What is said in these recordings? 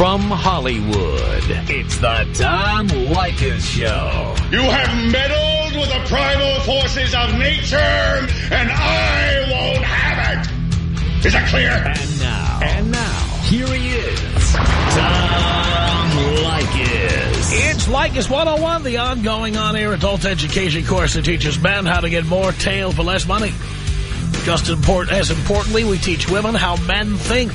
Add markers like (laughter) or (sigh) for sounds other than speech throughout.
From Hollywood, it's the Tom Leykis Show. You have meddled with the primal forces of nature, and I won't have it. Is that clear? And now, and now, here he is, Tom Leykis. It's Leykis 101, the ongoing on-air adult education course that teaches men how to get more tail for less money. Just important, as importantly, we teach women how men think.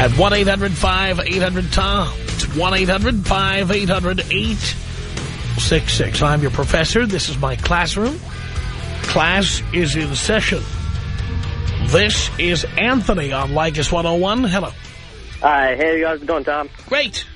At 1-800-5800-TOM. It's 1-800-5800-866. I'm your professor. This is my classroom. Class is in session. This is Anthony on Leykis 101. Hello. Hi, hey, how's it going, Tom? Great.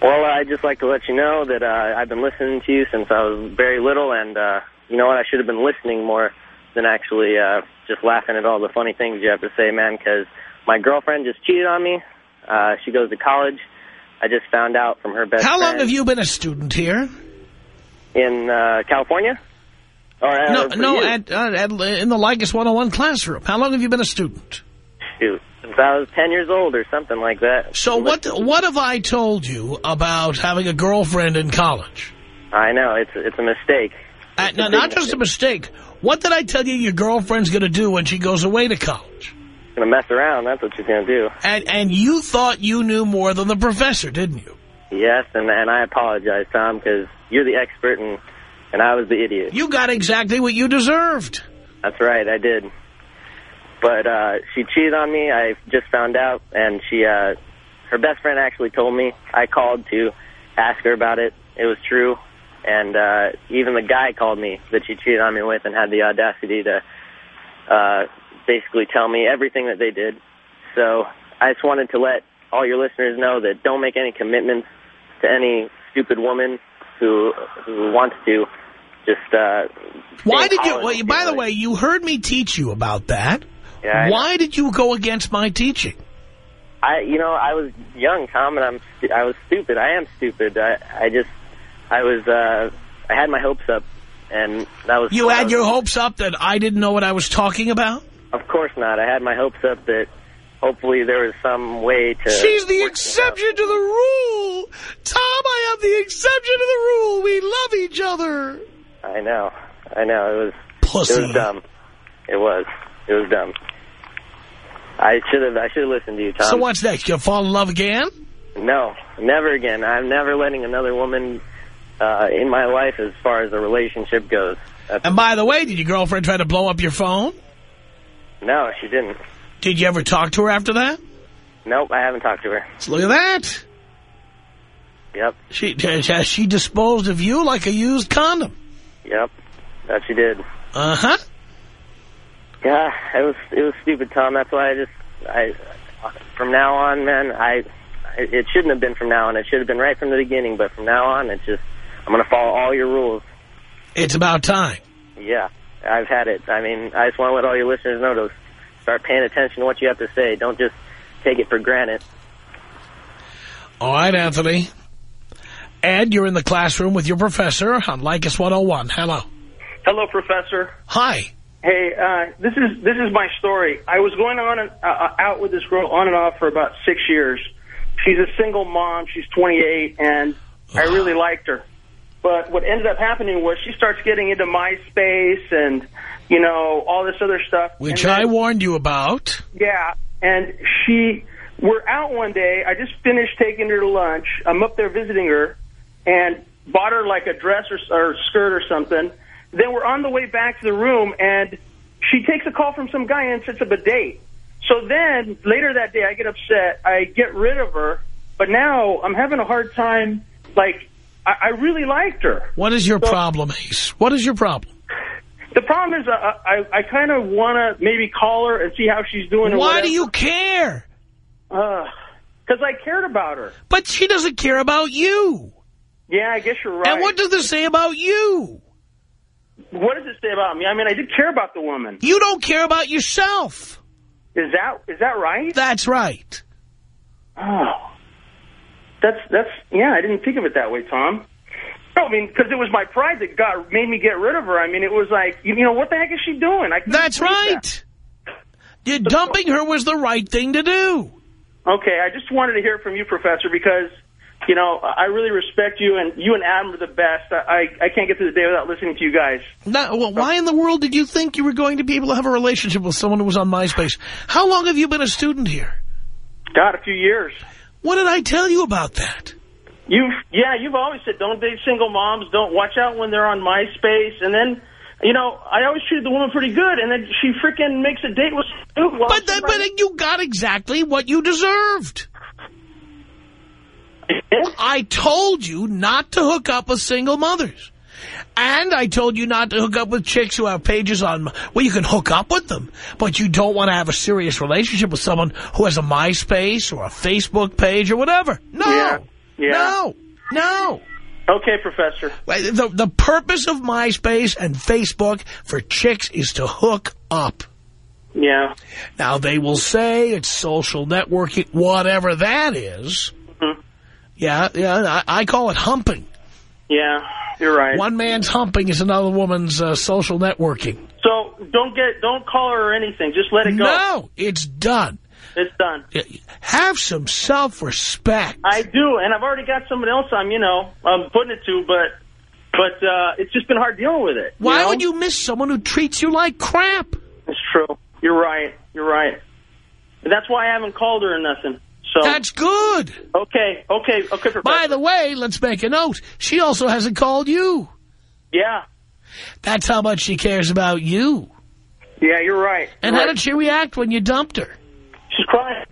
Well, I'd just like to let you know that uh, I've been listening to you since I was very little, and uh, you know what? I should have been listening more than actually uh, just laughing at all the funny things you have to say, man, because my girlfriend just cheated on me. Uh, she goes to college. I just found out from her best How long have you been a student here? in uh, California. Or, uh, No, no, at, uh, at, in the Leykis 101 classroom. How long have you been a student? Shoot, since I was 10 years old or something like that. So what what have I told you about having a girlfriend in college? I know, it's it's a mistake. Uh, It's no, not big just a mistake. What did I tell you your girlfriend's going to do when she goes away to college? Gonna mess around, that's what she's gonna do. And and you thought you knew more than the professor, didn't you? Yes, and and I apologize, Tom, because you're the expert and and I was the idiot. You got exactly what you deserved. That's right, I did. But uh, she cheated on me. I just found out, and she, uh, her best friend actually told me. I called to ask her about it. It was true, and uh, even the guy called me that she cheated on me with, and had the audacity to uh, basically tell me everything that they did. So I just wanted to let all your listeners know that don't make any commitments to any stupid woman who who wants to. Just uh, Why did you? Well, by the way, you heard me teach you about that. Yeah, Why did you go against my teaching? I, you know, I was young, Tom, and I'm, I was stupid. I am stupid. I, I just, I was, uh, I had my hopes up, and that was. You had was- your hopes up that I didn't know what I was talking about? Of course not. I had my hopes up that hopefully there was some way to. She's the work it out. exception to the rule. Tom, I am the exception to the rule. We love each other. I know. I know. It was. Pussy. It was dumb. It was. It was dumb. I should have. I should have listened to you, Tom. So what's next? You'll fall in love again? No, never again. I'm never letting another woman uh, in my life as far as a relationship goes. That's, And by the way, did your girlfriend try to blow up your phone? No, she didn't. Did you ever talk to her after that? Nope, I haven't talked to her. So look at that. Yep, She, has she disposed of you like a used condom? yep, that she did. Uh-huh. Yeah, it was it was stupid, Tom. That's why I just I from now on, man, I it shouldn't have been from now on. It should have been right from the beginning. But from now on, it's just I'm gonna follow all your rules. It's about time. Yeah, I've had it. I mean, I just want to let all your listeners know to start paying attention to what you have to say. Don't just take it for granted. All right, Anthony. Ed, you're in the classroom with your professor on Leykis 101. Hello. Hello, Professor. Hi. Hey, uh, this is this is my story. I was going on and, uh, uh, out with this girl on and off for about six years. She's a single mom. She's 28, and I really liked her. But what ended up happening was she starts getting into MySpace and you know all this other stuff. Which And I warned you about. yeah, and she, we're out one day. I just finished taking her to lunch. I'm up there visiting her, and bought her like a dress or, or skirt or something. Then we're on the way back to the room, and she takes a call from some guy and sets up a date. So then later that day, I get upset. I get rid of her, but now I'm having a hard time. Like, I, I really liked her. What is your So- problem, Ace? What is your problem? The problem is, uh, I I kind of want to maybe call her and see how she's doing. Why do you care? Because I cared about her. But she doesn't care about you. Yeah, I guess you're right. And what does this say about you? What does it say about me? I mean, I did care about the woman. You don't care about yourself. Is that is that right? That's right. Oh, that's that's yeah. I didn't think of it that way, Tom. No, I mean, because it was my pride that got made me get rid of her. I mean, it was like, you know, what the heck is she doing? I That's right. You dumping her was the right thing to do. Okay, I just wanted to hear from you, Professor, because, you know, I really respect you, and you and Adam are the best. I, I can't get through the day without listening to you guys. Now, well, why in the world did you think you were going to be able to have a relationship with someone who was on MySpace? How long have you been a student here? God, a few years. What did I tell you about that? You've, yeah, you've always said don't date single moms, don't watch out when they're on MySpace, and then, you know, I always treated the woman pretty good, and then she freaking makes a date with dude. But, then, but you got exactly what you deserved. I told you not to hook up with single mothers. And I told you not to hook up with chicks who have pages on... Well, you can hook up with them, but you don't want to have a serious relationship with someone who has a MySpace or a Facebook page or whatever. No. Yeah. Yeah. No. No. Okay, Professor. The, the purpose of MySpace and Facebook for chicks is to hook up. Yeah. Now, they will say it's social networking, whatever that is. Mhm. Yeah, yeah, I, I call it humping. Yeah, you're right. One man's humping is another woman's uh, social networking. So don't get, don't call her or anything. Just let it go. No, it's done. It's done. Have some self-respect. I do, and I've already got someone else I'm, you know, I'm putting it to, but, but uh, it's just been hard dealing with it. Why know? would you miss someone who treats you like crap? It's true. You're right. You're right. And that's why I haven't called her or nothing. So That's good. okay, okay, okay, Professor. By the way, let's make a note. She also hasn't called you. yeah, That's how much she cares about you. yeah, you're right. And You're how right. did she react when you dumped her? She cried.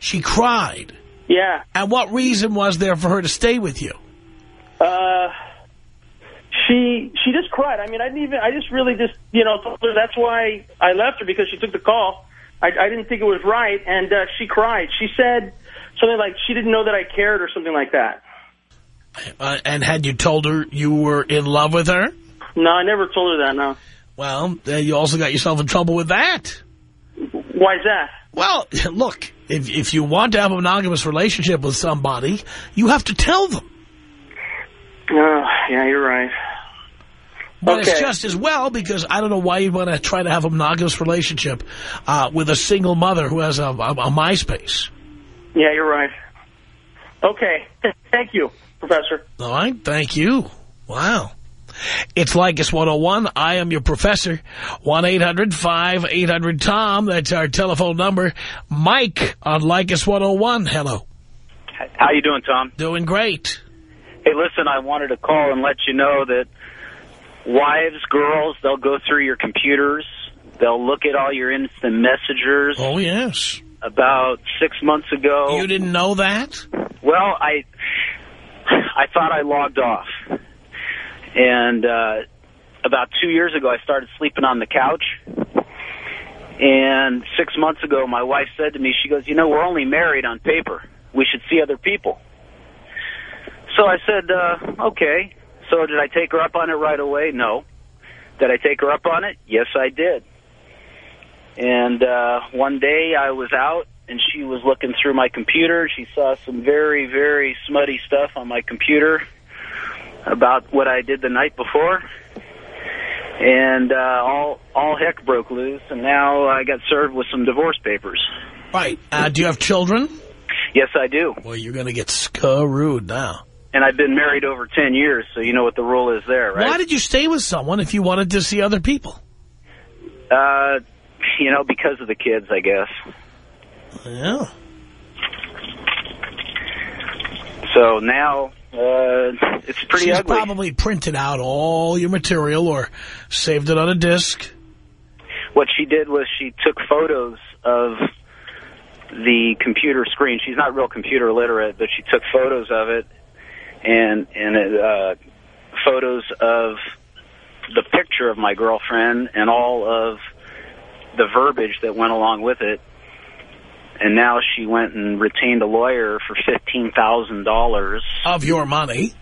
She cried. Yeah. And what reason was there for her to stay with you? Uh, she she just cried. I mean, I didn't even. I just really just you know told her that's why I left her because she took the call. I, I didn't think it was right, and uh, she cried. She said something like she didn't know that I cared or something like that. Uh, and had you told her you were in love with her? No, I never told her that. No. Well, then you also got yourself in trouble with that. Why's that? Well, (laughs) look, if, if you want to have a monogamous relationship with somebody, you have to tell them. Oh, yeah, you're right. But it's just as well because I don't know why you want to try to have a monogamous relationship uh, with a single mother who has a, a, a MySpace. Yeah, you're right. Okay. (laughs) Thank you, Professor. All right, thank you. Wow. It's Leykis 101. I am your professor. 1-800-5800-TOM. That's our telephone number. Mike on Leykis 101. Hello. How you doing, Tom? Doing great. Hey, listen, I wanted to call and let you know that wives, girls, they'll go through your computers. They'll look at all your instant messengers. Oh, yes. About six months ago, You didn't know that? well, I I thought I logged off, and uh, about two years ago, I started sleeping on the couch. And six months ago, my wife said to me, she goes, "You know, we're only married on paper. We should see other people." So I said, uh, "Okay." So did I take her up on it right away? No. Did I take her up on it? Yes, I did. And uh, one day I was out and she was looking through my computer. She saw some very, very smutty stuff on my computer about what I did the night before. And uh, all all heck broke loose, and now I got served with some divorce papers. Right. Uh, do you have children? Yes, I do. Well, you're going to get screwed now. And I've been married over 10 years, so you know what the rule is there, right? Why did you stay with someone if you wanted to see other people? Uh, you know, because of the kids, I guess. Yeah. So now uh, it's pretty She's ugly. probably printed out all your material or saved it on a disc. what she did was she took photos of the computer screen. She's not real computer literate, but she took photos of it and and uh, photos of the picture of my girlfriend and all of the verbiage that went along with it. And now she went and retained a lawyer for fifteen thousand dollars. Of your money.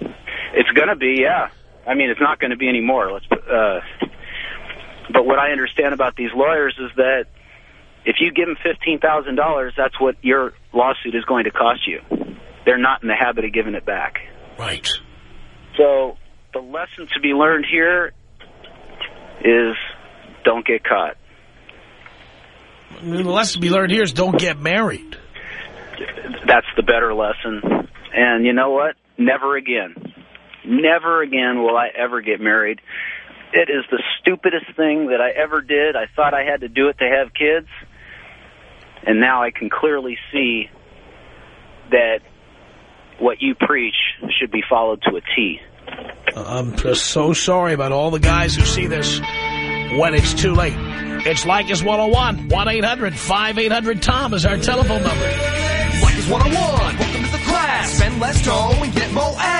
It's going to be, yeah. I mean, it's not going to be any more. Let's. Uh, but what I understand about these lawyers is that if you give them fifteen thousand dollars, that's what your lawsuit is going to cost you. They're not in the habit of giving it back. Right. So the lesson to be learned here is don't get caught. The lesson to be learned here is don't get married. that's the better lesson. And you know what? Never again. Never again will I ever get married. It is the stupidest thing that I ever did. I thought I had to do it to have kids. And now I can clearly see that what you preach should be followed to a T. I'm just so sorry about all the guys who see this when it's too late. It's Leykis 101. 1-800-5800-TOM is our telephone number. Leykis 101, welcome to the class. Spend less dough and get more ass.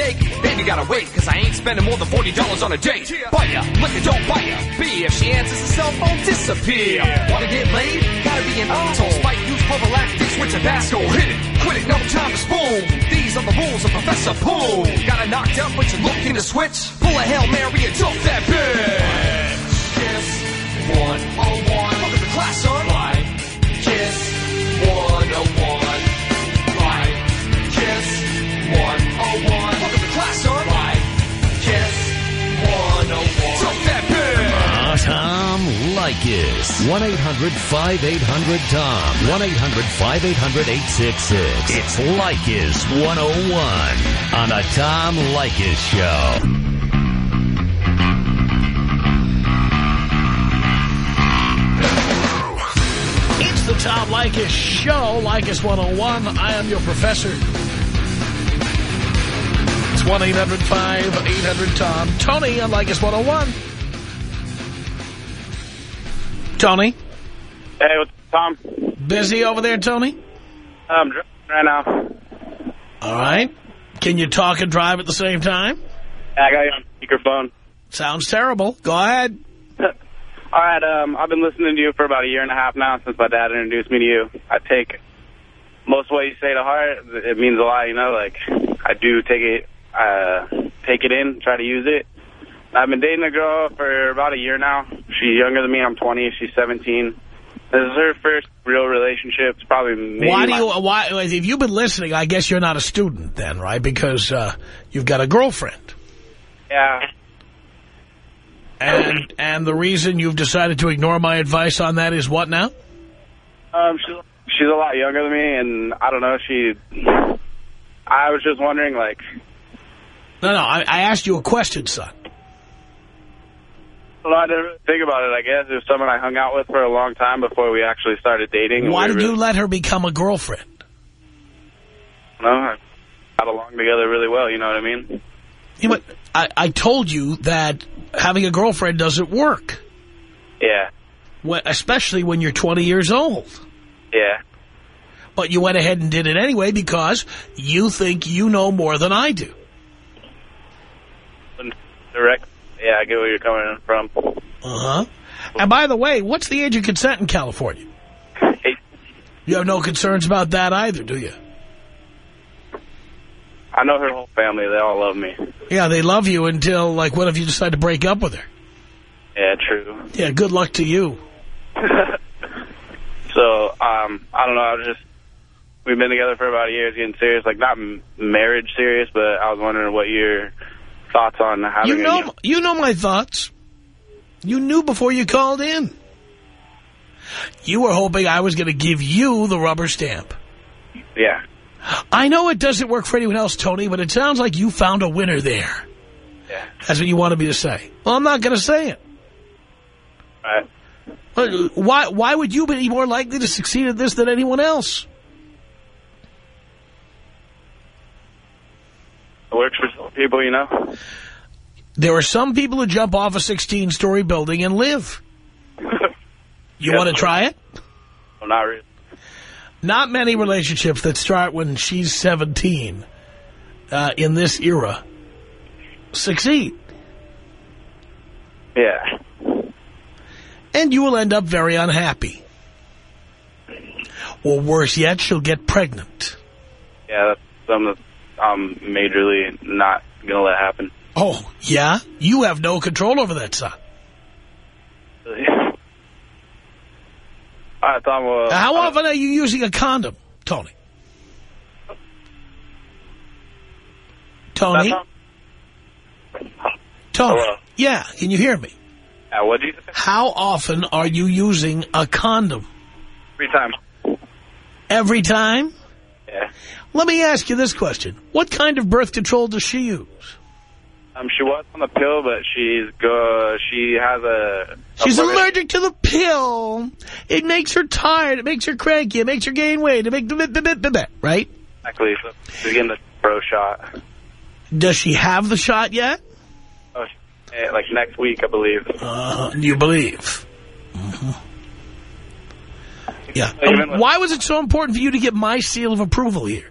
Steak, baby gotta wait, cause I ain't spending more than $40 on a date. Buy ya, liquor don't buy ya. B, if she answers the cell phone, disappear. Wanna get laid? Gotta be an asshole. Spike, use prophylactic, switch Tabasco, hit it. Quit it, no time to spoon. These are the rules of Professor Poole. Gotta knocked out, but you're looking to switch? Pull a Hail Mary and dump that bitch. Kiss 101. Tom Leykis. 1-800-5800-TOM. 1-800-5800-866. It's Leykis 101 on the Tom Leykis Show. It's the Tom Leykis Show, Leykis 101. I am your professor. It's 1-800-5800-TOM. Tony on Leykis 101. Tony, Hey, what's Tom? busy over there, Tony? I'm driving right now. All right. Can you talk and drive at the same time? I got you on speakerphone. Sounds terrible. Go ahead. (laughs) All right, um, I've been listening to you for about a year and a half now since my dad introduced me to you. I take most of what you say to heart. It means a lot, you know. Like I do take it, uh, take it in, try to use it. I've been dating a girl for about a year now. She's younger than me. I'm 20. She's 17. This is her first real relationship. It's probably why do you, why, if you've been listening, I guess you're not a student then, right? Because uh, you've got a girlfriend. Yeah. And and the reason you've decided to ignore my advice on that is what now? Um, she's she's a lot younger than me, and I don't know. She, I was just wondering, like, No, no, I, I asked you a question, son. Well, I didn't think about it. I guess it was someone I hung out with for a long time before we actually started dating. Why we did you let her become a girlfriend? No, know, got along together really well. You know what I mean? You know? I, I told you that having a girlfriend doesn't work, Yeah, when, especially when you're 20 years old. yeah, But you went ahead and did it anyway because you think you know more than I do. direct. Yeah, I get where you're coming from. Uh-huh. And by the way, what's the age of consent in California? Hey, You have no concerns about that either, do you? I know her whole family. They all love me. Yeah, they love you until, like, what if you decide to break up with her? Yeah, true. Yeah, good luck to you. (laughs) So, um, I don't know. I was just we've been together for about a year, it's getting serious. Like not marriage serious, but I was wondering what your thoughts on having. You a, know, you know my thoughts. You knew before you called in. You were hoping I was going to give you the rubber stamp. yeah, I know it doesn't work for anyone else, Tony, but it sounds like you found a winner there. yeah. That's what you wanted me to say. Well, I'm not going to say it. All right. Uh, why, why would you be more likely to succeed at this than anyone else? It works for some people, you know. There are some people who jump off a 16-story building and live. (laughs) You Yeah. want to try it? well, not really. Not many relationships that start when she's 17 uh, in this era succeed. Yeah. And you will end up very unhappy. Or worse yet, she'll get pregnant. Yeah, that's something that I'm majorly not gonna let happen. Oh, yeah? You have no control over that, son. (laughs) Right, Tom. Well, How uh, often are you using a condom, Tony? Tony? Tony? Hello? Yeah, can you hear me? Yeah, what did you say? How often are you using a condom? Three times. Every time? Yeah. Let me ask you this question. What kind of birth control does she use? Um, she was on the pill, but she's go. She has a. She's a- allergic to the pill. It makes her tired. It makes her cranky. It makes her gain weight. It makes the right? Exactly. So she's getting the pro shot. Does she have the shot yet? Oh, like next week, I believe. Uh, you believe? Mhm. Yeah. Um, why was it so important for you to get my seal of approval here?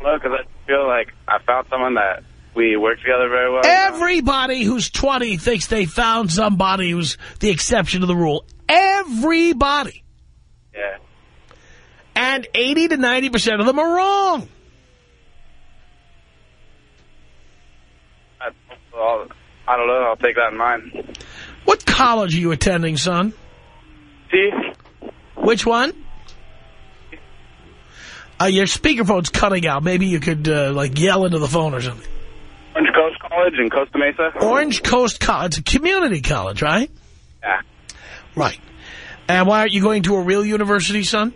Well, because I feel like I found someone that we work together very well. you know? Everybody who's 20 thinks they found somebody who's the exception to the rule. Everybody. Yeah. And 80 to 90% of them are wrong. I, I'll, I don't know. I'll take that in mind. What college are you attending, son? See? Which one? Uh, your speakerphone's cutting out. Maybe you could, uh, like, yell into the phone or something. Orange Coast College in Costa Mesa. Orange Coast College. It's a community college, right? Yeah. Right. And why aren't you going to a real university, son?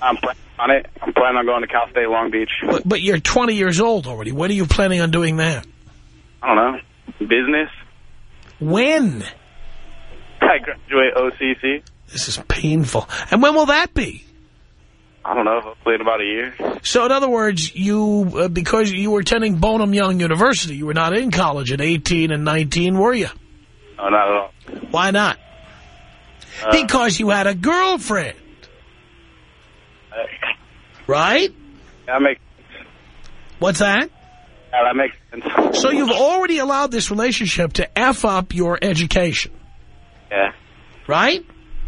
I'm planning on it. I'm planning on going to Cal State Long Beach. But, but you're 20 years old already. When are you planning on doing that? I don't know. Business. When? I graduate OCC. This is painful. And when will that be? I don't know. Hopefully in about a year. So, in other words, you uh, because you were attending Bonham Young University, you were not in college at 18 and 19, were you? No, not at all. Why not? Uh, because you had a girlfriend, right? That makes, What's that? yeah, that makes sense. So you've already allowed this relationship to F up your education, Yeah. right?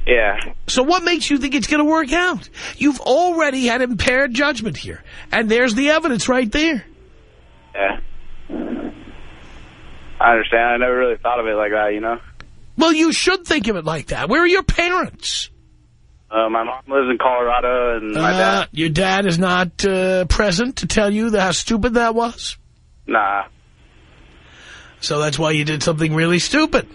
Yeah. So what makes you think it's going to work out? You've already had impaired judgment here. And there's the evidence right there. Yeah. I understand. I never really thought of it like that, you know? Well, you should think of it like that. Where are your parents? Uh, my mom lives in Colorado, and my Uh, dad... your dad is not uh, present to tell you how stupid that was? Nah. So that's why you did something really stupid.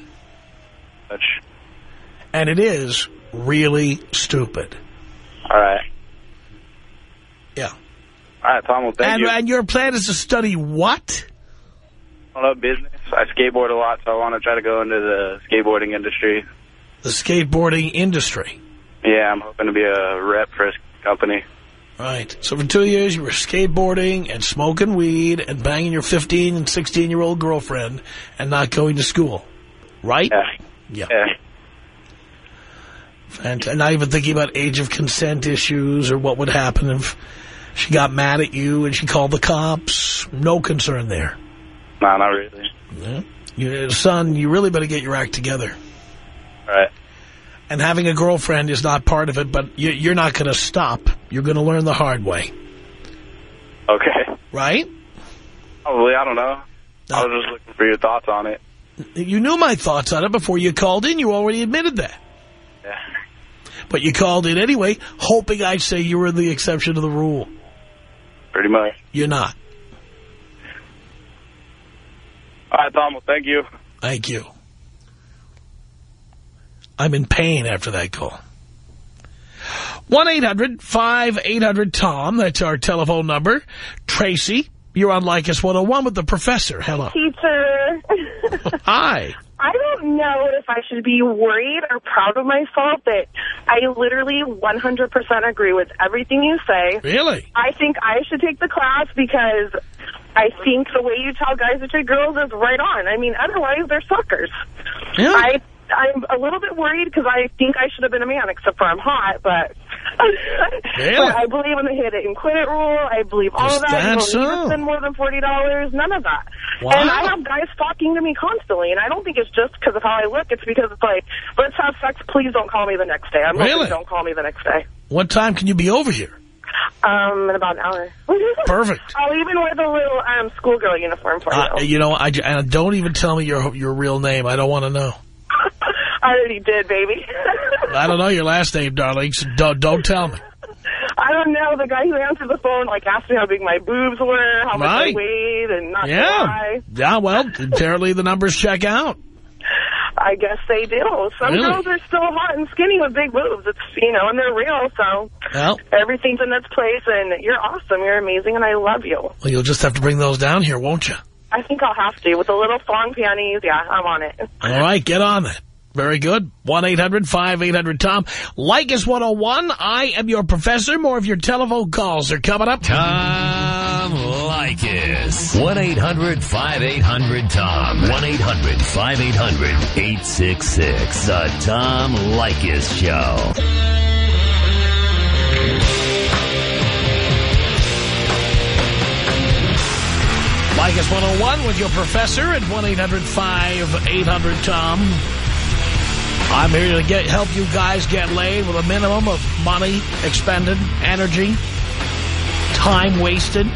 And it is really stupid. all right. Yeah. All right, Tom, well, thank And, you. and your plan is to study what? I business. I skateboard a lot, so I want to try to go into the skateboarding industry. The skateboarding industry. Yeah, I'm hoping to be a rep for a company. Right. So for two years you were skateboarding and smoking weed and banging your 15 and 16-year-old girlfriend and not going to school. Right? Yeah. Yeah. Yeah. And, and not even thinking about age of consent issues or what would happen if she got mad at you and she called the cops. No concern there. No, not really. Yeah. You, son, you really better get your act together. Right. And having a girlfriend is not part of it, but you, you're not going to stop. You're going to learn the hard way. Okay. Right? Probably, I don't know. I uh, was just looking for your thoughts on it. You knew my thoughts on it before you called in. You already admitted that. Yeah. But you called in anyway, hoping I'd say you were the exception to the rule. Pretty much. You're not. All right, Tom, well, thank you. Thank you. I'm in pain after that call. 1-800-5800-TOM. That's our telephone number. Tracy, you're on Leykis 101 with the professor. Hello. Teacher. (laughs) Hi. I don't know if I should be worried or proud of myself that I literally 100% agree with everything you say. Really? I think I should take the class because I think the way you tell guys to treat girls is right on. I mean, otherwise they're suckers. Yeah. I, I'm a little bit worried because I think I should have been a man, except for I'm hot, but... Really? I believe in the hit it and quit it rule. I believe all Is of that. that you don't need to spend more than $40. None of that. Wow. And I have guys talking to me constantly, and I don't think it's just because of how I look. It's because it's like, let's have sex. Please don't call me the next day. I'm Really? don't call me the next day. What time can you be over here? Um, in about an hour. (laughs) Perfect. I'll even wear the little um schoolgirl uniform for Uh, you. you know, I, and don't even tell me your your real name. I don't want to know. I already did, baby. (laughs) I don't know your last name, darling, so don't, don't tell me. I don't know. The guy who answered the phone like asked me how big my boobs were, how much I weighed, and not Yeah. why. Yeah, well, apparently the numbers check out. I guess they do. Some Really? girls are still hot and skinny with big boobs. It's, you know, and they're real, so Well, everything's in its place, and you're awesome. You're amazing, and I love you. well, you'll just have to bring those down here, won't you? I think I'll have to. With a little thong panties, yeah, I'm on it. All right, get on that. Very good. 1-800-5800-TOM. Leykis 101. I am your professor. More of your telephone calls are coming up. Tom Leykis. 1-800-5800-TOM. 1-800-5800-866. The Tom Leykis Show. Is 101 with your professor at 1-800-5800-TOM. I'm here to get help you guys get laid with a minimum of money expended, energy, time wasted.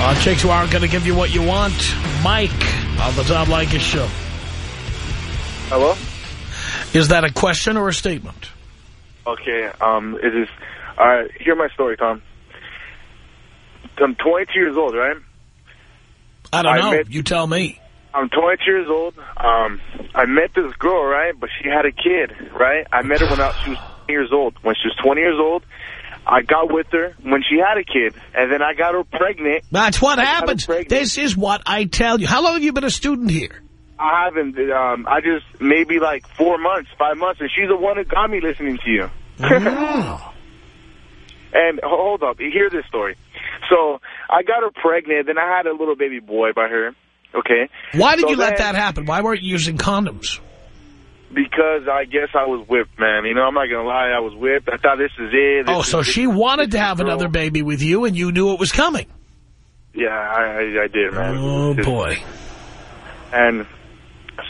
Uh, chicks who aren't going to give you what you want. Mike on the Tom Leykis Show. Hello? Is that a question or a statement? Okay, um, it is, all right, hear my story, Tom. I'm 22 years old, right? I don't I know. met- you tell me. I'm 22 years old. Um, I met this girl, right? But she had a kid, right? I met her when I, she was 20 years old. When she was 20 years old, I got with her when she had a kid, and then I got her pregnant. That's what I happens. This is what I tell you. How long have you been a student here? I haven't. Um, I just maybe like four months, five months, and she's the one that got me listening to you. (laughs) And hold up, hear this story. So I got her pregnant, then I had a little baby boy by her. Okay. Why did So you let that happen? Why weren't you using condoms? Because I guess I was whipped, man. You know, I'm not gonna lie, I was whipped. I thought this is it. This Oh, so she is- wanted to have another baby with you, and you knew it was coming. Yeah, I, I, I did, man. Oh, Just- boy. And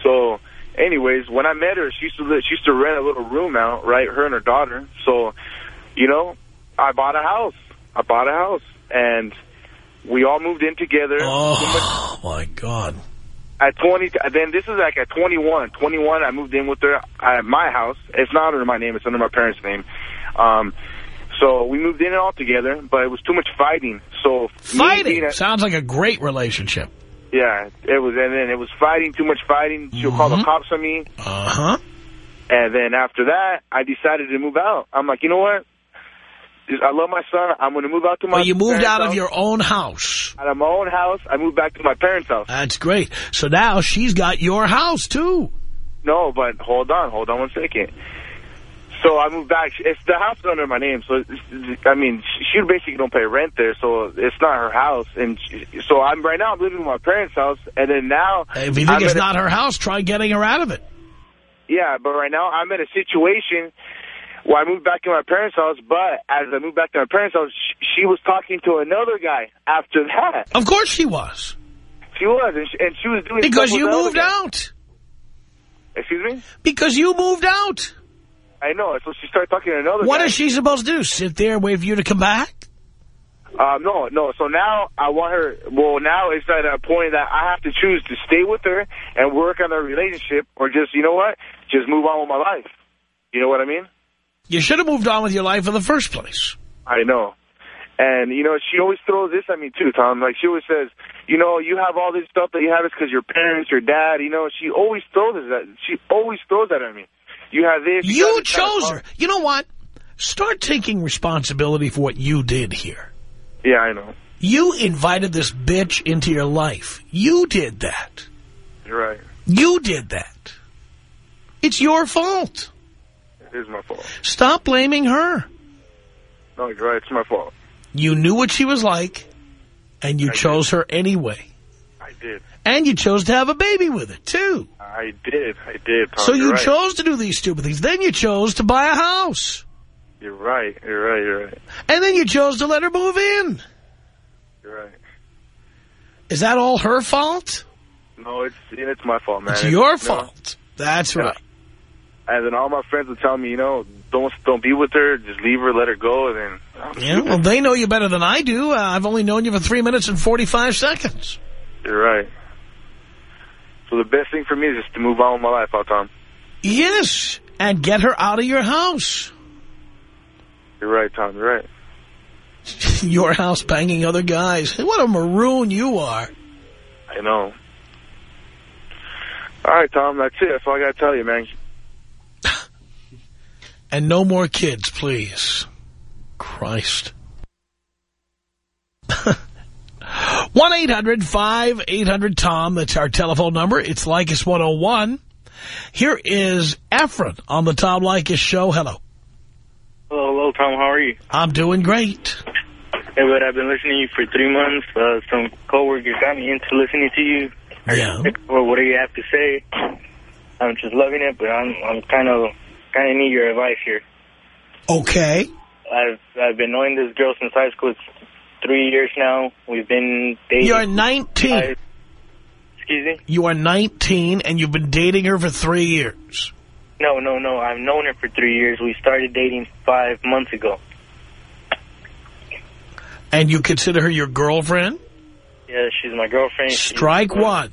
so, anyways, when I met her, she used to live, she used to rent a little room out, right? Her and her daughter. So, you know, I bought a house. I bought a house, and we all moved in together. Oh, my God. At 20, then this is like at 21. 21, I moved in with her at my house. It's not under my name. It's under my parents' name. Um, so we moved in and all together, but it was too much fighting. So Fighting. a- Sounds like a great relationship. yeah, it was, and then it was fighting, too much fighting. She'll call Mm-hmm. the cops on me. Uh-huh. And then after that, I decided to move out. I'm like, you know what? I love my son. I'm going to move out to my Well, you moved out of your own house. out of my own house. I moved back to my parents' house. That's great. So now she's got your house, too. No, but hold on, hold on one second. So I moved back. It's the house is under my name. So I mean, she basically don't pay rent there. So it's not her house. And she, so I'm right now I'm living in my parents' house. And then now, If you think I'm it's not her house, try getting her out of it. Yeah, but right now I'm in a situation where I moved back to my parents' house. But as I moved back to my parents' house, she, she was talking to another guy after that. Of course she was. She was, and she, and she was doing Because you with the other moved guy. out. Excuse me. Because you moved out. I know. So she started talking to another What guy. is she supposed to do? Sit there and wait for you to come back? Um, no, no. So now I want her. Well, now it's at a point that I have to choose to stay with her and work on our relationship, or just you know what, just move on with my life. You know what I mean? You should have moved on with your life in the first place. I know. And, you know, she always throws this at me, too, Tom. Like, she always says, you know, you have all this stuff that you have is because your parents, your dad, you know, she always throws this at She always throws that at me. You have this. You got this kind of chose her. You know what? Start taking responsibility for what you did here. Yeah, I know. You invited this bitch into your life. You did that. You're right. You did that. It's your fault. It is my fault. Stop blaming her. No, you're right. It's my fault. You knew what she was like, and you I chose her anyway. I did. And you chose to have a baby with it, too. I did. I did, Tom. so you're you right. chose to do these stupid things. Then you chose to buy a house. You're right. You're right. You're right. And then you chose to let her move in. You're right. Is that all her fault? No, it's it's my fault, man. It's your you know, fault. That's Yeah. right. And then all my friends would tell me, you know, don't don't be with her. Just leave her. Let her go. And then Yeah, well, they know you better than I do. Uh, I've only known you for three minutes and 45 seconds. You're right. So the best thing for me is just to move on with my life, huh, Tom? Yes, and get her out of your house. You're right, Tom. You're right. (laughs) your house banging other guys. What a maroon you are. I know. All right, Tom, that's it. That's all I got to tell you, man. And no more kids, please. Christ. (laughs) 1-800-5800-TOM. That's our telephone number. It's Leykis 101. Here is Efren on the Tom Leykis show. Hello. Hello, hello, Tom. How are you? I'm doing great. Hey, but I've been listening to you for three months. Uh, some coworkers got me into listening to you. Yeah. Well, what do you have to say? I'm just loving it, but I'm I'm kind of kind of need your advice here. Okay. I've I've been knowing this girl since high school. It's three years now. We've been dating. You're 19. I- excuse me? You are 19 and you've been dating her for three years. No, no, no. I've known her for three years. We started dating five months ago. And you consider her your girlfriend? Yeah, she's my girlfriend. She's- Strike one.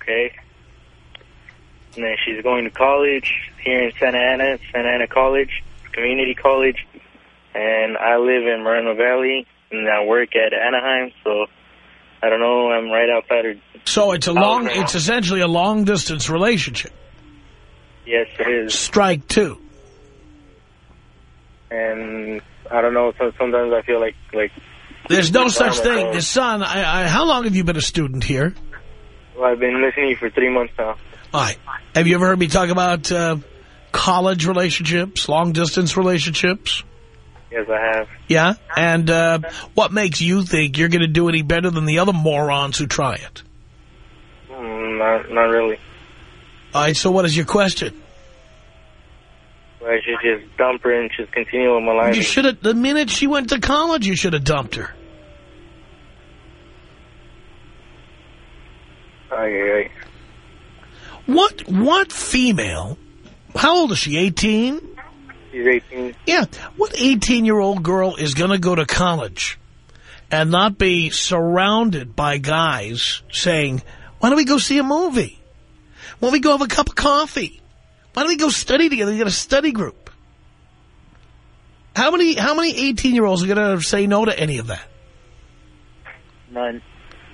Okay. And then she's going to college here in Santa Ana, Santa Ana College, community college. And I live in Moreno Valley, and I work at Anaheim, so I don't know, I'm right outside her. So it's a long, it's essentially a long distance relationship. Yes, it is. Strike two. And I don't know, so sometimes I feel like, like, There's no such thing. The son, I, I, how long have you been a student here? Well, I've been listening to you for three months now. All right. Have you ever heard me talk about uh, college relationships, long distance relationships? Yes, I have. Yeah? And uh, what makes you think you're going to do any better than the other morons who try it? Mm, not, not really. All right, so what is your question? I should just dump her and just continue with my life. You should have, the minute she went to college, you should have dumped her. What, what female, how old is she, 18? She's 18. Yeah, what 18-year-old girl is going to go to college and not be surrounded by guys saying, why don't we go see a movie? Why don't we go have a cup of coffee? Why don't we go study together? We get a study group. How many how many 18-year-olds are going to say no to any of that? None.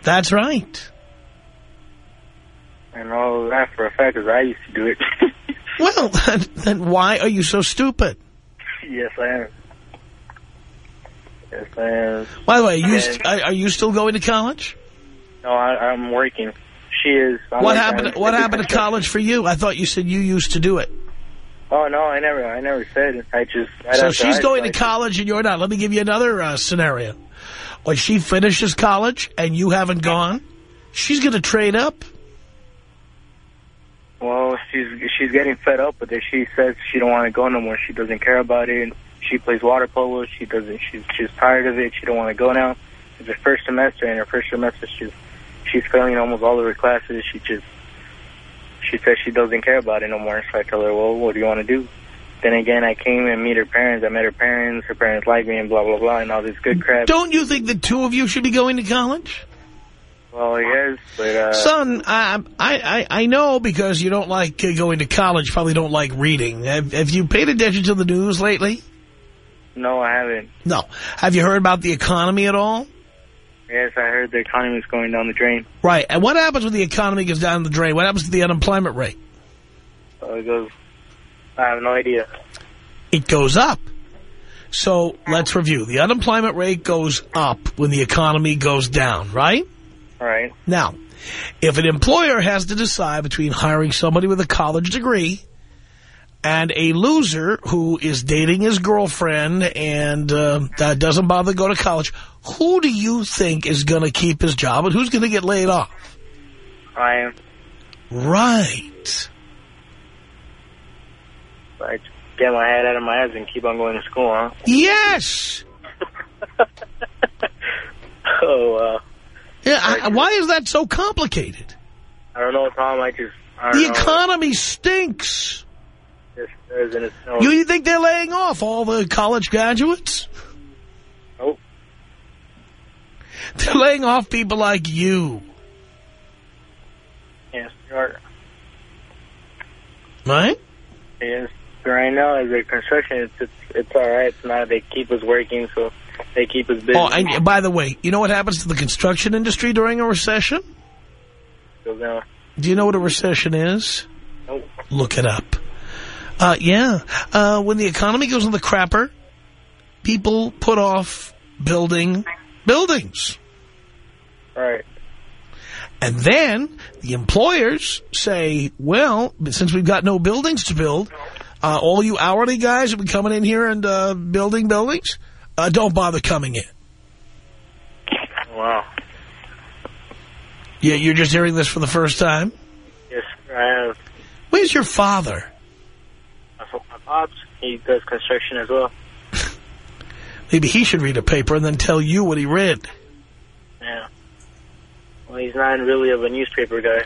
That's right. And all that for a fact because I used to do it. (laughs) (laughs) Well, then, then why are you so stupid? yes, I am. Yes, I am. By the way, you st- are are you still going to college? No, I, I'm working. She is. I What like- happened? I- What happened to college for you? I thought you said you used to do it. Oh no, I never. I never said. it. I just. right So she's going to college and you're not. Let me give you another uh, scenario. When she finishes college and you haven't gone, she's going to trade up. Well, she's she's getting fed up with it. She says she don't want to go no more. She doesn't care about it. She plays water polo. She doesn't. She's she's tired of it. She don't want to go now. It's her first semester, and her first semester she's she's failing almost all of her classes. She just she says she doesn't care about it no more. So I tell her, well, what do you want to do? Then again, I came and meet her parents. I met her parents. Her parents like me, and blah blah blah, and all this good crap. Don't you think the two of you should be going to college? Well, yes, but uh, Son, I, I, I I know because you don't like uh, going to college, probably don't like reading. Have, have you paid attention to the news lately? no, I haven't. No. Have you heard about the economy at all? Yes, I heard the economy is going down the drain. Right. And what happens when the economy goes down the drain? What happens to the unemployment rate? So it goes. I have no idea. It goes up. So let's review. The unemployment rate goes up when the economy goes down, right? All right. Now, if an employer has to decide between hiring somebody with a college degree and a loser who is dating his girlfriend and uh, that doesn't bother to go to college, who do you think is going to keep his job and who's going to get laid off? I am. Right. I get my head out of my ass and keep on going to school, huh? Yes. (laughs) Oh, uh, Yeah. I, why is that so complicated? I don't know, Tom. I just. I The know. economy stinks. There's no, You, you think they're laying off all the college graduates? Nope. They're laying off people like you. Yes, you are. Right? Yes. Right now, as a construction, it's it's, it's all right. It's not. They keep us working, so they keep us busy. Oh, and by the way, you know what happens to the construction industry during a recession? Goes down. Do you know what a recession is? Nope. Look it up. Uh, yeah. Uh, when the economy goes in the crapper, people put off building buildings. Right. And then the employers say, well, since we've got no buildings to build, uh, all you hourly guys who be coming in here and uh, building buildings, uh, don't bother coming in. Wow. Yeah, you're just hearing this for the first time? Yes, I have. Where's your father? My pops, he does construction as well. (laughs) Maybe he should read a paper and then tell you what he read. Yeah. Well, he's not really of a newspaper guy.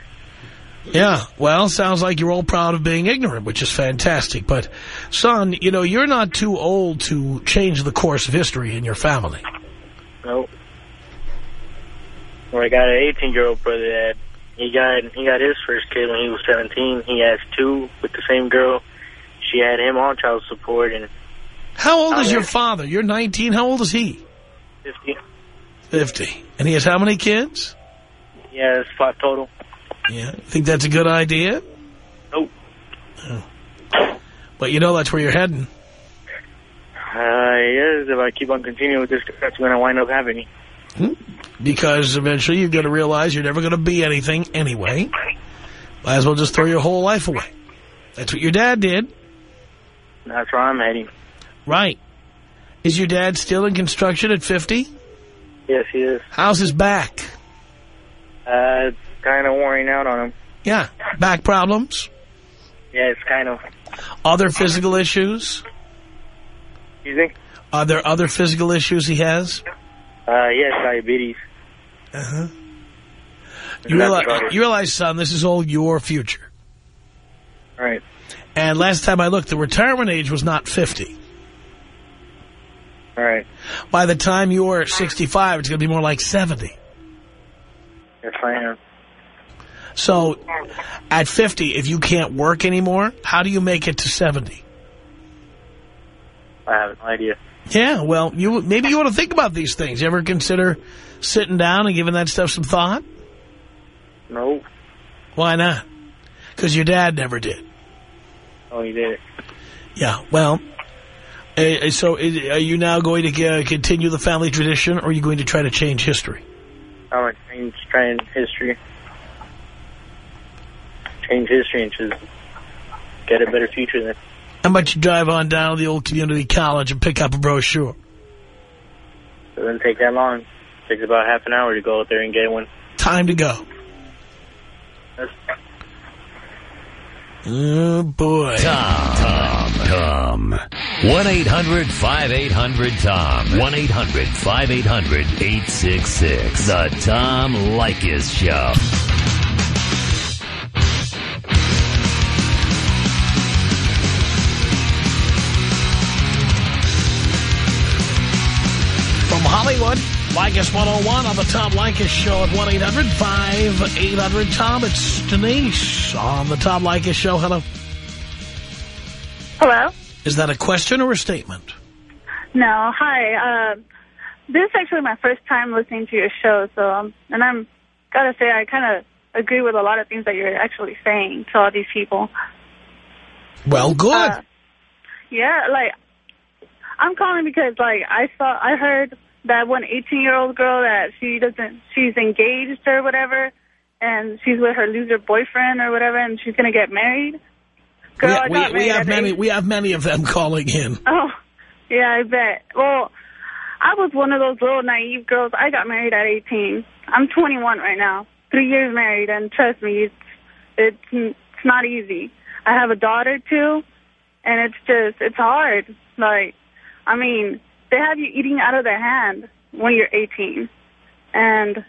Yeah, well, sounds like you're all proud of being ignorant, which is fantastic. But, son, you know, you're not too old to change the course of history in your family. Nope. Well, I got an 18-year-old brother that he got he got his first kid when he was 17. He has two with the same girl. She had him on child support and How old is your father? You're 19. How old is he? 50. 50. And he has how many kids? He has five total. Yeah. Think that's a good idea? Nope. Oh. But you know that's where you're heading. Uh, yes, if I keep on continuing with this, that's when I wind up having it. Hmm? Because eventually you're going to realize you're never going to be anything anyway. Might as well just throw your whole life away. That's what your dad did. That's where I'm heading. Right. Is your dad still in construction at 50? Yes, he is. How's his back? Uh, kind of wearing out on him. Yeah. Back problems? Yeah, it's kind of. Other physical issues? You think? Are there other physical issues he has? Uh, yes, diabetes. Uh-huh. You realize, you realize, son, this is all your future. Right. And last time I looked, the retirement age was not 50. Right. By the time you're 65, it's going to be more like 70. Yes, I am. So at 50, if you can't work anymore, how do you make it to 70? I have no idea. Yeah, well, you maybe you want to think about these things. You ever consider sitting down and giving that stuff some thought? No. Why not? Because your dad never did. Oh, he did. Yeah, well, uh, so are you now going to uh, continue the family tradition, or are you going to try to change history? I'm going to change history. Change history and just get a better future than. How about you drive on down to the old community college and pick up a brochure? It doesn't take that long. It takes about half an hour to go out there and get one. Time to go. That's Oh, boy. Tom. Tom. Tom. 1-800-5800-TOM. 1-800-5800-866. The Tom Leykis Show. Hollywood, Leykis 101 on the Tom Leykis Show at 1-800-5800-TOM. It's Denise on the Tom Leykis Show. Hello. Hello? Is that a question or a statement? No, hi. Uh, this is actually my first time listening to your show, so um, and I'm gotta say I kind of agree with a lot of things that you're actually saying to all these people. Well, good. Uh, yeah, like I'm calling because like I saw I heard that one 18 year old girl that she doesn't she's engaged or whatever, and she's with her loser boyfriend or whatever, and she's gonna get married. Girl, I we, we, we have many. We have many of them (laughs) calling in. Oh, yeah, I bet. Well, I was one of those little naive girls. I got married at 18. I'm 21 right now. Three years married, and trust me, it's it's it's not easy. I have a daughter too, and it's just it's hard. Like, I mean, they have you eating out of their hand when you're 18, and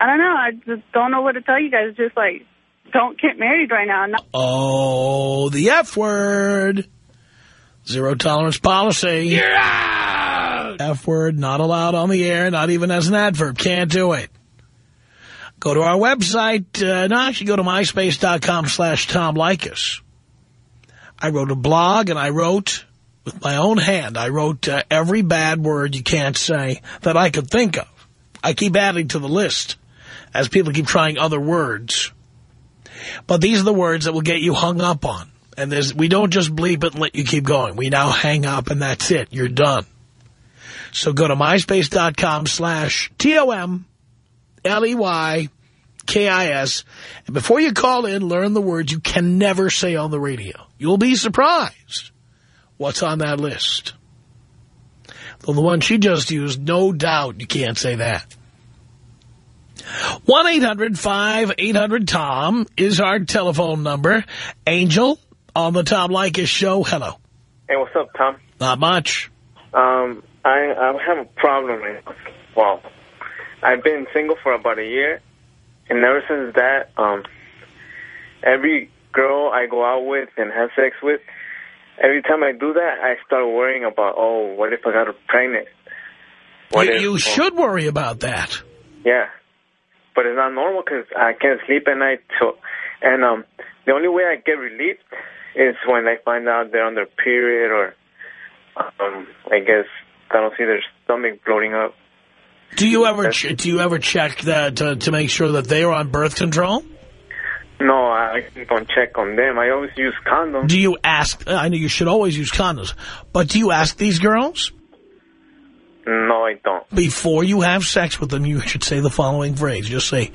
I don't know. I just don't know what to tell you guys. Just like, don't get married right now. Not Oh, the F word. Zero tolerance policy. You're out. F word, not allowed on the air, not even as an adverb. Can't do it. Go to our website. Uh, no, actually go to myspace.com slash Tom Leykis. I wrote a blog and I wrote with my own hand. I wrote uh, every bad word you can't say that I could think of. I keep adding to the list as people keep trying other words. But these are the words that will get you hung up on. And there's, we don't just bleep it and let you keep going. We now hang up and that's it. You're done. So go to myspace.com slash T-O-M-L-E-Y-K-I-S. And before you call in, learn the words you can never say on the radio. You'll be surprised what's on that list. Though the one she just used, no doubt you can't say that. 1-800-5800-TOM is our telephone number. Angel on the Tom Leykis show. Hello. Hey, what's up, Tom? Not much. Um, I I have a problem. Well, I've been single for about a year, and ever since that, um, every girl I go out with and have sex with, every time I do that, I start worrying about, oh, what if I got her pregnant? What You, if- you should worry about that. Yeah, but it's not normal because I can't sleep at night. So, and um, the only way I get relief is when I find out they're on their period, or um, I guess I don't see their stomach bloating up. Do you ever ch do you ever check that uh, to make sure that they are on birth control? No, I don't check on them. I always use condoms. Do you ask? I know you should always use condoms, but do you ask these girls No, I don't. before you have sex with them? You should say the following phrase. Just say,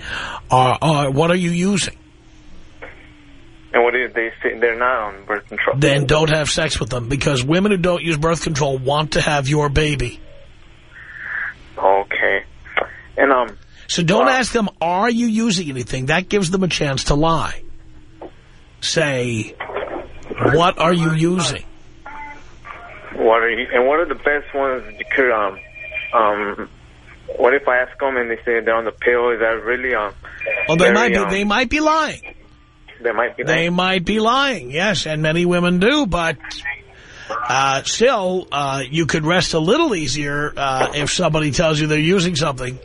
uh, uh, "What are you using?" And what if they say they're not on birth control? Then don't have sex with them because women who don't use birth control want to have your baby. Okay. And um, So don't ask them, "Are you using anything?" That gives them a chance to lie. Say, "What are you using?" what are you? And what are the best ones? You could um, um, what if I ask them and they say they're on the pill? Is that really um? Well, they very, might be. um, They might be lying. They might be. They might be lying, yes, and many women do, but uh, still, uh, you could rest a little easier uh, if somebody tells you they're using something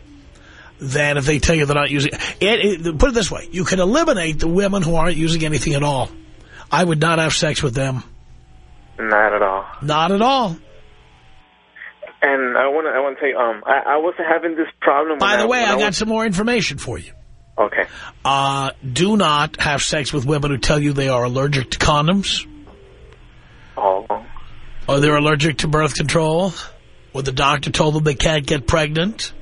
than if they tell you they're not using it. it. Put it this way, you can eliminate the women who aren't using anything at all. I would not have sex with them. Not at all. Not at all. And I want to I want to tell you, um, I, I was having this problem. By the way, when I got some more information for you. Okay. Uh, do not have sex with women who tell you they are allergic to condoms. Oh. Or they're allergic to birth control. Or the doctor told them they can't get pregnant.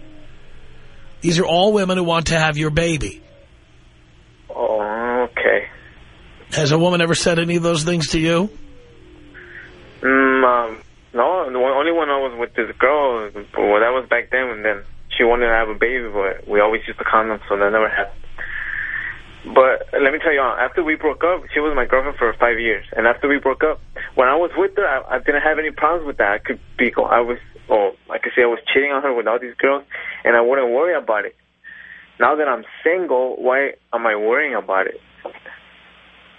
These are all women who want to have your baby. Oh, okay. Has a woman ever said any of those things to you? Mm, um, no, the only one I was with this girl. Well, that was back then, and then she wanted to have a baby, but we always used the condom, so that never happened. But let me tell you, after we broke up, she was my girlfriend for five years, and after we broke up, when I was with her, I, I didn't have any problems with that. I could be, I was, oh, I could say I was cheating on her with all these girls, and I wouldn't worry about it. Now that I'm single, why am I worrying about it?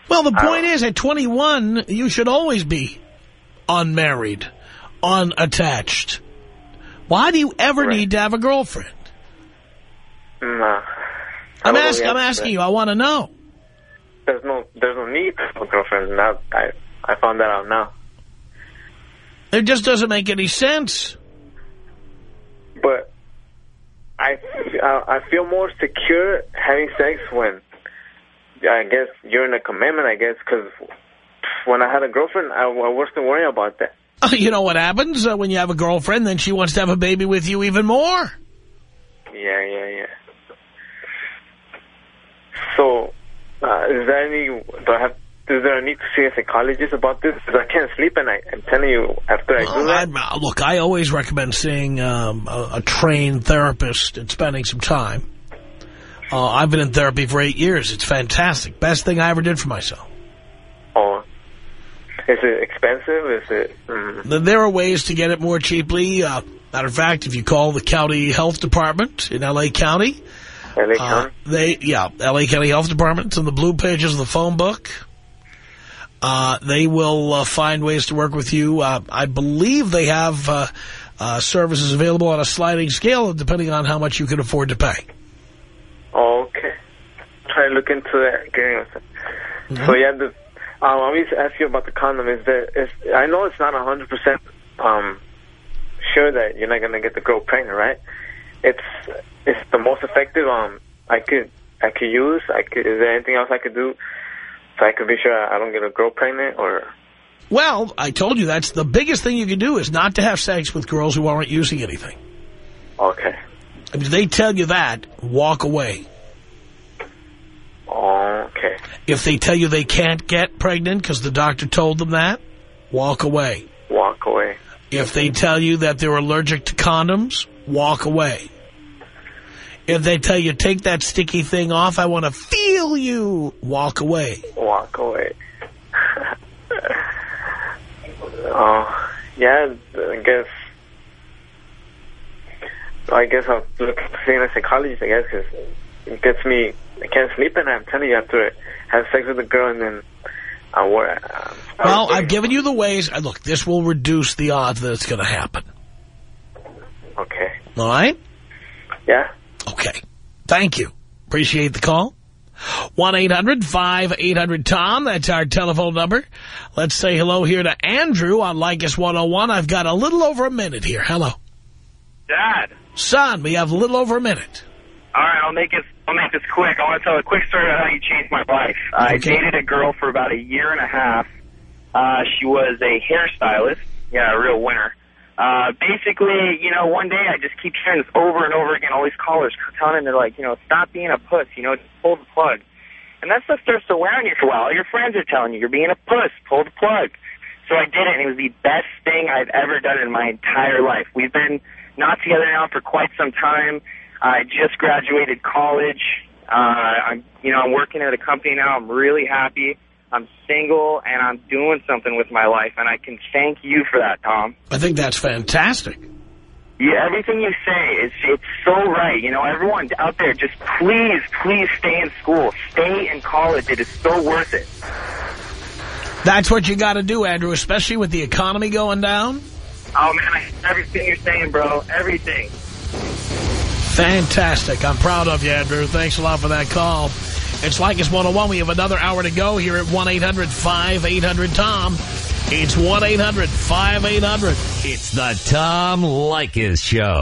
Well, the point is, at 21, you should always be unmarried, unattached. Why do you ever need to have a girlfriend? Nah. I'm, I don't ask, really I'm asking that. you. I want to know. There's no, there's no need for a girlfriend. Now, I, I found that out now. It just doesn't make any sense. But I, I I feel more secure having sex when, I guess, you're in a commitment, I guess, because when I had a girlfriend, I, I wasn't worrying about that. (laughs) You know what happens uh, when you have a girlfriend? Then she wants to have a baby with you even more. Yeah, yeah, yeah. So, uh, is there any, do I have, is there a need to see a psychologist about this? Because I can't sleep and I, I'm telling you, after I do that, I- look, I always recommend seeing um, a, a trained therapist and spending some time. Uh, I've been in therapy for eight years. It's fantastic. Best thing I ever did for myself. oh, is it expensive? Is it, mm, There are ways to get it more cheaply. Uh, matter of fact, if you call the county health department in L.A. County, LA uh, they yeah, L.A. County Health Department. It's in the blue pages of the phone book. Uh, they will uh, find ways to work with you. Uh, I believe they have uh, uh, services available on a sliding scale, depending on how much you can afford to pay. Okay. Try to look into that. Getting Mm-hmm. So yeah, the, um, I always ask you about the condom. Is that is I know it's not a hundred percent um sure that you're not gonna get the girl pregnant, right? It's it's the most effective. Um, I could I could use? I could. Is there anything else I could do so I could be sure I don't get a girl pregnant? Or Well, I told you that's the biggest thing you can do is not to have sex with girls who aren't using anything. okay, if they tell you that, walk away. okay, If they tell you they can't get pregnant because the doctor told them that, walk away. walk away. If they tell you that they're allergic to condoms, walk away. If they tell you, take that sticky thing off, I want to feel you, walk away. Walk away. (laughs) Oh, yeah. I guess. I guess I'll look seeing a psychologist. I guess 'cause it gets me. I can't sleep at night. I'm telling you, after I have sex with a girl and then I work. Uh, well, I've given you the ways. Look, this will reduce the odds that it's going to happen. Okay. All right? Yeah. Okay. Thank you. Appreciate the call. 1-800-5800-TOM. That's our telephone number. Let's say hello here to Andrew on Leykis 101. I've got a little over a minute here. Hello. Dad. Son, we have a little over a minute. All right, I'll make it. I'll make this quick. I want to tell a quick story about how you changed my life. I dated a girl for about a year and a half. Uh, she was a hairstylist. Yeah, a real winner. Uh, basically, you know, one day I just keep hearing this over and over again. All these callers telling me, they're like, you know, stop being a puss. You know, just pull the plug. And that stuff starts to wear on you for a while. Your friends are telling you you're being a puss. Pull the plug. So I did it, and it was the best thing I've ever done in my entire life. We've been not together now for quite some time. I just graduated college. Uh, I'm, you know, I'm working at a company now. I'm really happy. I'm single, and I'm doing something with my life, and I can thank you for that, Tom. I think that's fantastic. Yeah, everything you say is it's so right. You know, everyone out there, just please, please stay in school, stay in college. It is so worth it. That's what you got to do, Andrew, especially with the economy going down. Oh man, I, everything you're saying, bro, everything. Fantastic. I'm proud of you, Andrew. Thanks a lot for that call. It's Leykis 101. We have another hour to go here at 1-800-5800-TOM. It's 1-800-5800. It's the Tom Leykis Show.